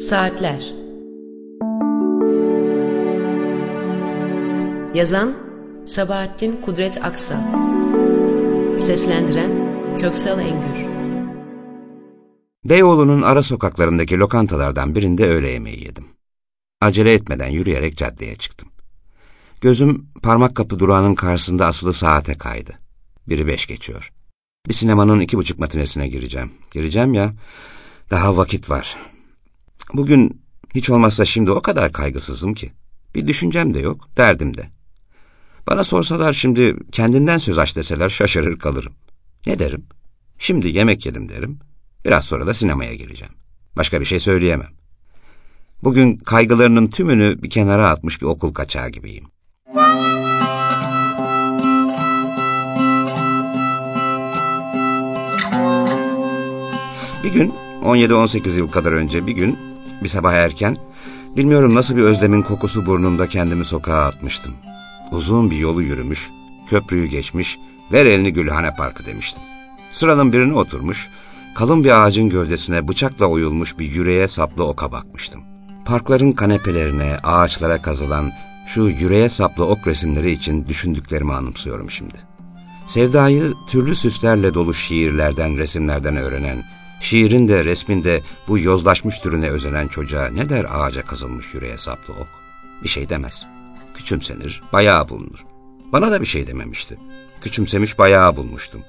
Saatler Yazan Sabahattin Kudret Aksal Seslendiren Köksal Engür Beyoğlu'nun ara sokaklarındaki lokantalardan birinde öğle yemeği yedim. Acele etmeden yürüyerek caddeye çıktım. Gözüm parmak kapı durağının karşısında asılı saate kaydı. Biri beş geçiyor. Bir sinemanın iki buçuk matinesine gireceğim. Gireceğim ya, daha vakit var. Bugün hiç olmazsa şimdi o kadar kaygısızım ki. Bir düşüncem de yok, derdim de. Bana sorsalar şimdi kendinden söz aç deseler şaşırır kalırım. Ne derim? Şimdi yemek yedim derim. Biraz sonra da sinemaya gireceğim. Başka bir şey söyleyemem. Bugün kaygılarının tümünü bir kenara atmış bir okul kaçağı gibiyim. Bir gün 17-18 yıl kadar önce bir gün bir sabah erken bilmiyorum nasıl bir özlemin kokusu burnumda kendimi sokağa atmıştım. Uzun bir yolu yürümüş, köprüyü geçmiş, ver elini Gülhane Parkı demiştim. Sıranın birine oturmuş, kalın bir ağacın gövdesine bıçakla oyulmuş bir yüreğe saplı oka bakmıştım. Parkların kanepelerine, ağaçlara kazılan şu yüreğe saplı ok resimleri için düşündüklerimi anımsıyorum şimdi. Sevdayı türlü süslerle dolu şiirlerden, resimlerden öğrenen, şiirin de resmin de bu yozlaşmış türüne özenen çocuğa ne der ağaca kazılmış yüreğe saplı ok? Bir şey demez. Küçümsenir, bayağı bulunur. Bana da bir şey dememişti. Küçümsemiş bayağı bulmuştum.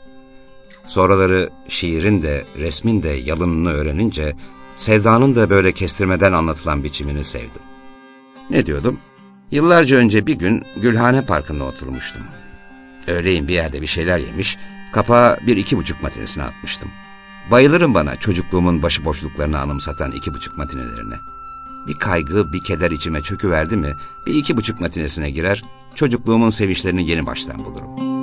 Sonraları şiirin de resmin de yalınını öğrenince sevdanın da böyle kestirmeden anlatılan biçimini sevdim. Ne diyordum? Yıllarca önce bir gün Gülhane Parkı'nda oturmuştum. Öğleyin bir yerde bir şeyler yemiş, kapağı bir iki buçuk matinesine atmıştım. Bayılırım bana çocukluğumun başıboşluklarını anımsatan iki buçuk matinelerine. Bir kaygı, bir keder içime çöküverdi mi, bir iki buçuk matinesine girer, çocukluğumun sevinçlerini yeni baştan bulurum.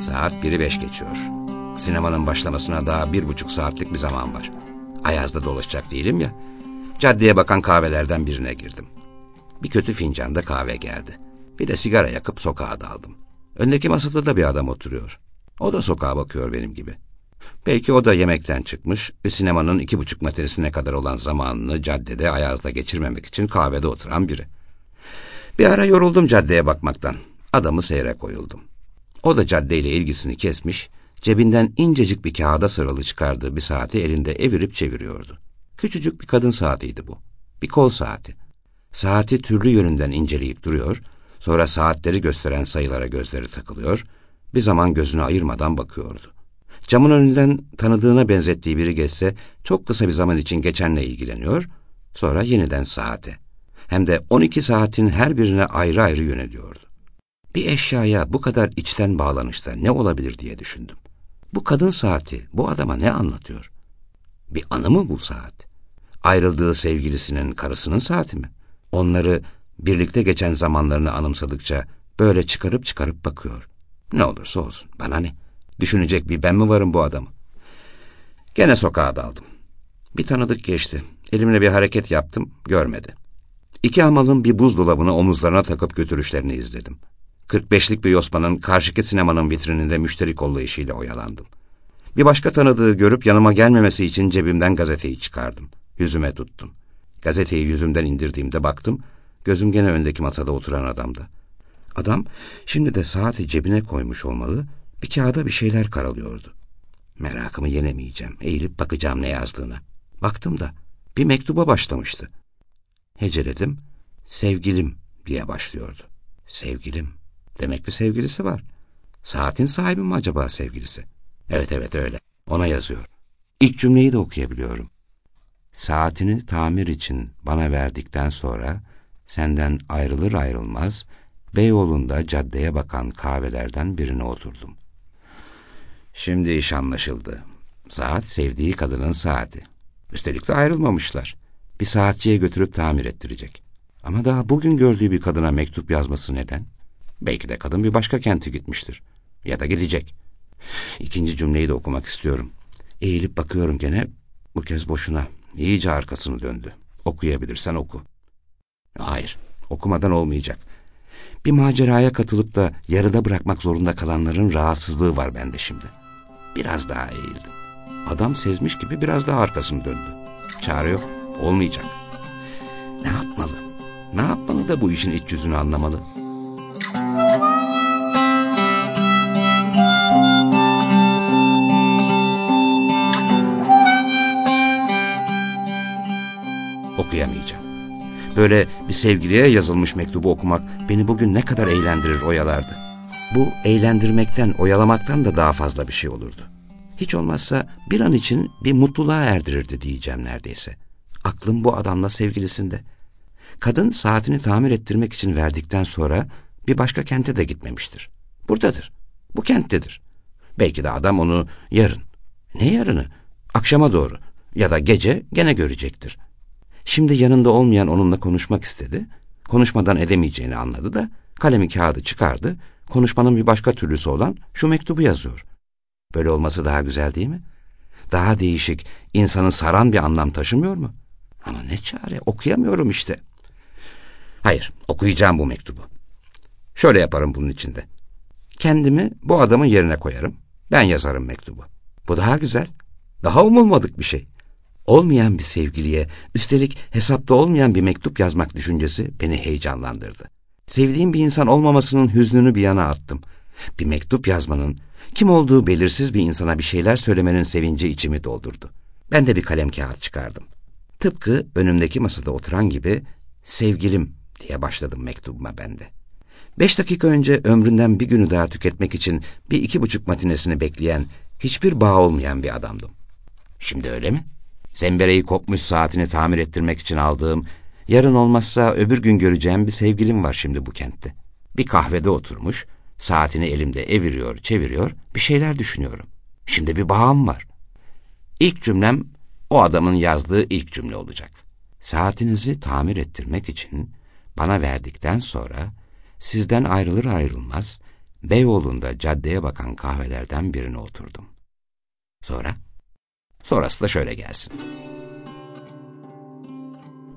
Saat biri beş geçiyor. Sinemanın başlamasına daha bir buçuk saatlik bir zaman var. Ayaz'da dolaşacak değilim ya. Caddeye bakan kahvelerden birine girdim. Bir kötü fincanda kahve geldi. Bir de sigara yakıp sokağa daldım. Öndeki masada da bir adam oturuyor. O da sokağa bakıyor benim gibi. Belki o da yemekten çıkmış ve sinemanın iki buçuk metresine kadar olan zamanını caddede Ayaz'da geçirmemek için kahvede oturan biri. Bir ara yoruldum caddeye bakmaktan. Adamı seyre koyuldum. O da caddeyle ilgisini kesmiş, cebinden incecik bir kağıda sarılı çıkardığı bir saati elinde evirip çeviriyordu. Küçücük bir kadın saatiydi bu. Bir kol saati. Saati türlü yönünden inceleyip duruyor, sonra saatleri gösteren sayılara gözleri takılıyor, bir zaman gözünü ayırmadan bakıyordu. Camın önünden tanıdığına benzettiği biri geçse çok kısa bir zaman için geçenle ilgileniyor, sonra yeniden saate. Hem de 12 saatin her birine ayrı ayrı yöneliyordu. Bir eşyaya bu kadar içten bağlanışta ne olabilir diye düşündüm. Bu kadın saati bu adama ne anlatıyor? Bir anı mı bu saat? Ayrıldığı sevgilisinin karısının saati mi? Onları birlikte geçen zamanlarını anımsadıkça böyle çıkarıp çıkarıp bakıyor. Ne olursa olsun bana ne? Düşünecek bir ben mi varım bu adamı? Gene sokağa daldım. Bir tanıdık geçti. Elimle bir hareket yaptım, görmedi. İki hamalın bir buzdolabını omuzlarına takıp götürüşlerini izledim. 45'lik bir yosmanın karşıki sinemanın vitrininde müşteri kollayışıyla oyalandım. Bir başka tanıdığı görüp yanıma gelmemesi için cebimden gazeteyi çıkardım. Yüzüme tuttum. Gazeteyi yüzümden indirdiğimde baktım, gözüm gene öndeki masada oturan adamdı. Adam şimdi de saati cebine koymuş olmalı, bir kağıda bir şeyler karalıyordu. Merakımı yenemeyeceğim, eğilip bakacağım ne yazdığına. Baktım da bir mektuba başlamıştı. Heceledim, sevgilim diye başlıyordu. Sevgilim, demek bir sevgilisi var. Saatin sahibi mi acaba sevgilisi? Evet evet öyle, ona yazıyor. İlk cümleyi de okuyabiliyorum. Saatini tamir için bana verdikten sonra senden ayrılır ayrılmaz Beyoğlu'nda caddeye bakan kahvelerden birine oturdum. Şimdi iş anlaşıldı. Saat sevdiği kadının saati. Üstelik de ayrılmamışlar. Bir saatçiye götürüp tamir ettirecek. Ama daha bugün gördüğü bir kadına mektup yazması neden? Belki de kadın bir başka kente gitmiştir. Ya da gidecek. İkinci cümleyi de okumak istiyorum. Eğilip bakıyorum gene, bu kez boşuna. İyice arkasını döndü. Okuyabilirsen oku. Hayır, okumadan olmayacak. Bir maceraya katılıp da yarıda bırakmak zorunda kalanların rahatsızlığı var bende şimdi. Biraz daha eğildim. Adam sezmiş gibi biraz daha arkasını döndü. Çare yok, olmayacak. Ne yapmalı? Ne yapmalı da bu işin iç yüzünü anlamalı? Böyle bir sevgiliye yazılmış mektubu okumak beni bugün ne kadar eğlendirir oyalardı. Bu eğlendirmekten, oyalamaktan da daha fazla bir şey olurdu. Hiç olmazsa bir an için bir mutluluğa erdirirdi diyeceğim neredeyse. Aklım bu adamla sevgilisinde. Kadın saatini tamir ettirmek için verdikten sonra bir başka kente de gitmemiştir. Buradadır. Bu kenttedir. Belki de adam onu yarın. Ne yarını? Akşama doğru ya da gece gene görecektir. Şimdi yanında olmayan onunla konuşmak istedi. Konuşmadan edemeyeceğini anladı da kalemi kağıdı çıkardı. Konuşmanın bir başka türlüsü olan şu mektubu yazıyor. Böyle olması daha güzel değil mi? Daha değişik, insanı saran bir anlam taşımıyor mu? Ama ne çare, okuyamıyorum işte. Hayır, okuyacağım bu mektubu. Şöyle yaparım bunun içinde. Kendimi bu adamın yerine koyarım. Ben yazarım mektubu. Bu daha güzel. Daha umulmadık bir şey. Olmayan bir sevgiliye, üstelik hesapta olmayan bir mektup yazmak düşüncesi beni heyecanlandırdı. Sevdiğim bir insan olmamasının hüznünü bir yana attım. Bir mektup yazmanın, kim olduğu belirsiz bir insana bir şeyler söylemenin sevinci içimi doldurdu. Ben de bir kalem kağıt çıkardım. Tıpkı önümdeki masada oturan gibi sevgilim diye başladım mektubuma ben de. Beş dakika önce ömründen bir günü daha tüketmek için bir iki buçuk matinesini bekleyen, hiçbir bağ olmayan bir adamdım. Şimdi öyle mi? Zembereği kopmuş saatini tamir ettirmek için aldığım, yarın olmazsa öbür gün göreceğim bir sevgilim var şimdi bu kentte. Bir kahvede oturmuş, saatini elimde eviriyor, çeviriyor, bir şeyler düşünüyorum. Şimdi bir bağım var. İlk cümlem o adamın yazdığı ilk cümle olacak. Saatinizi tamir ettirmek için bana verdikten sonra sizden ayrılır ayrılmaz Beyoğlu'nda caddeye bakan kahvelerden birine oturdum. Sonra? Sonrası da şöyle gelsin.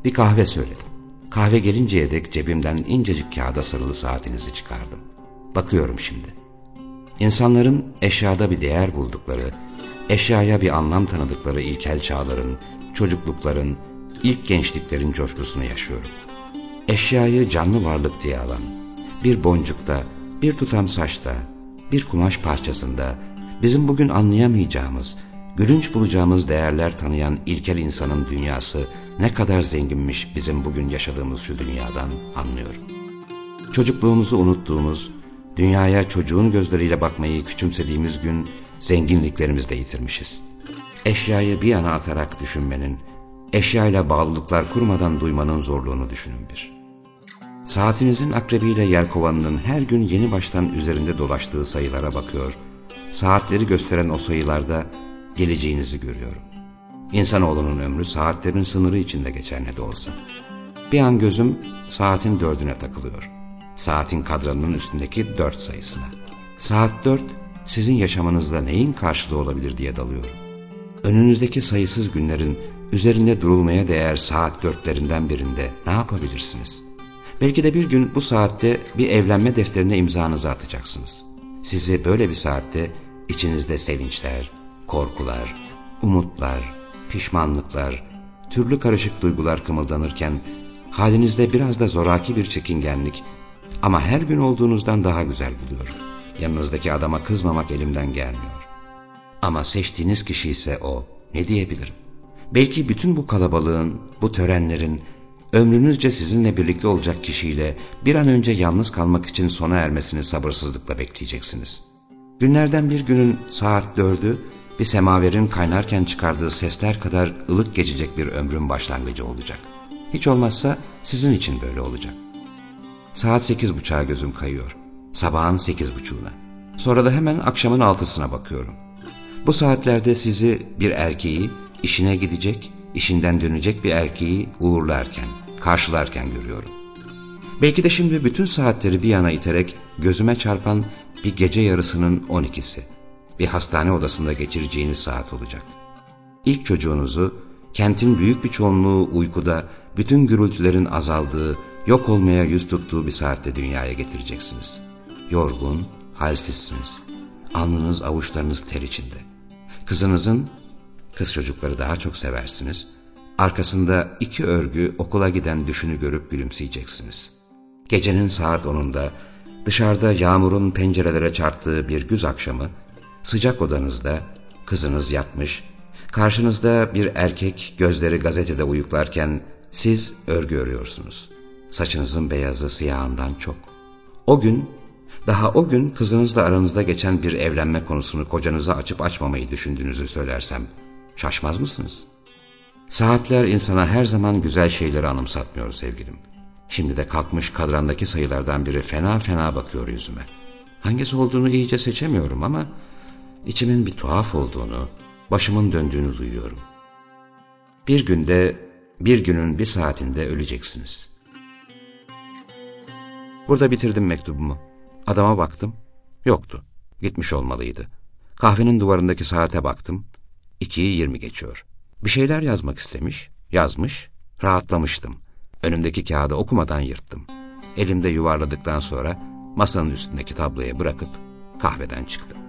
Bir kahve söyledim. Kahve gelinceye dek cebimden incecik kağıda sarılı saatinizi çıkardım. Bakıyorum şimdi. İnsanların eşyada bir değer buldukları, eşyaya bir anlam tanıdıkları ilkel çağların, çocuklukların, ilk gençliklerin coşkusunu yaşıyorum. Eşyayı canlı varlık diye alan, bir boncukta, bir tutam saçta, bir kumaş parçasında, bizim bugün anlayamayacağımız, gülünç bulacağımız değerler tanıyan ilkel insanın dünyası ne kadar zenginmiş bizim bugün yaşadığımız şu dünyadan anlıyorum. Çocukluğumuzu unuttuğumuz, dünyaya çocuğun gözleriyle bakmayı küçümsediğimiz gün zenginliklerimizi de yitirmişiz. Eşyayı bir yana atarak düşünmenin, eşyayla bağlılıklar kurmadan duymanın zorluğunu düşünün bir. Saatinizin akrebiyle yelkovanının her gün yeni baştan üzerinde dolaştığı sayılara bakıyor, saatleri gösteren o sayılarda geleceğinizi görüyorum. İnsanoğlunun ömrü saatlerin sınırı içinde geçer ne de olsa. Bir an gözüm saatin dördüne takılıyor. Saatin kadranının üstündeki dört sayısına. Saat dört sizin yaşamınızda neyin karşılığı olabilir diye dalıyorum. Önünüzdeki sayısız günlerin üzerinde durulmaya değer saat dörtlerinden birinde ne yapabilirsiniz? Belki de bir gün bu saatte bir evlenme defterine imzanızı atacaksınız. Sizi böyle bir saatte içinizde sevinçler, korkular, umutlar, pişmanlıklar, türlü karışık duygular kımıldanırken halinizde biraz da zoraki bir çekingenlik ama her gün olduğunuzdan daha güzel buluyorum. Yanınızdaki adama kızmamak elimden gelmiyor. Ama seçtiğiniz kişi ise o. Ne diyebilirim? Belki bütün bu kalabalığın, bu törenlerin, ömrünüzce sizinle birlikte olacak kişiyle bir an önce yalnız kalmak için sona ermesini sabırsızlıkla bekleyeceksiniz. Günlerden bir günün saat dördü, bir semaverin kaynarken çıkardığı sesler kadar ılık geçecek bir ömrün başlangıcı olacak. Hiç olmazsa sizin için böyle olacak. Saat sekiz buçuğa gözüm kayıyor. Sabahın sekiz buçuğuna. Sonra da hemen akşamın altısına bakıyorum. Bu saatlerde sizi bir erkeği işine gidecek, işinden dönecek bir erkeği uğurlarken, karşılarken görüyorum. Belki de şimdi bütün saatleri bir yana iterek gözüme çarpan bir gece yarısının on ikisi. Bir hastane odasında geçireceğiniz saat olacak. İlk çocuğunuzu kentin büyük bir çoğunluğu uykuda bütün gürültülerin azaldığı, yok olmaya yüz tuttuğu bir saatte dünyaya getireceksiniz. Yorgun, halsizsiniz. Alnınız avuçlarınız ter içinde. Kızınızın, kız çocukları daha çok seversiniz. Arkasında iki örgü okula giden düşünü görüp gülümseyeceksiniz. Gecenin saat onunda dışarıda yağmurun pencerelere çarptığı bir güz akşamı sıcak odanızda kızınız yatmış, karşınızda bir erkek gözleri gazetede uyuklarken siz örgü örüyorsunuz. Saçınızın beyazı siyahından çok. O gün, daha o gün kızınızla aranızda geçen bir evlenme konusunu kocanıza açıp açmamayı düşündüğünüzü söylersem şaşmaz mısınız? Saatler insana her zaman güzel şeyleri anımsatmıyor sevgilim. Şimdi de kalkmış kadrandaki sayılardan biri fena fena bakıyor yüzüme. Hangisi olduğunu iyice seçemiyorum ama içimin bir tuhaf olduğunu, başımın döndüğünü duyuyorum. Bir günde, bir günün bir saatinde öleceksiniz. Burada bitirdim mektubumu. Adama baktım, yoktu. Gitmiş olmalıydı. Kahvenin duvarındaki saate baktım, ikiyi yirmi geçiyor. Bir şeyler yazmak istemiş, yazmış, rahatlamıştım. Önümdeki kağıdı okumadan yırttım. Elimde yuvarladıktan sonra masanın üstündeki tabloya bırakıp kahveden çıktım.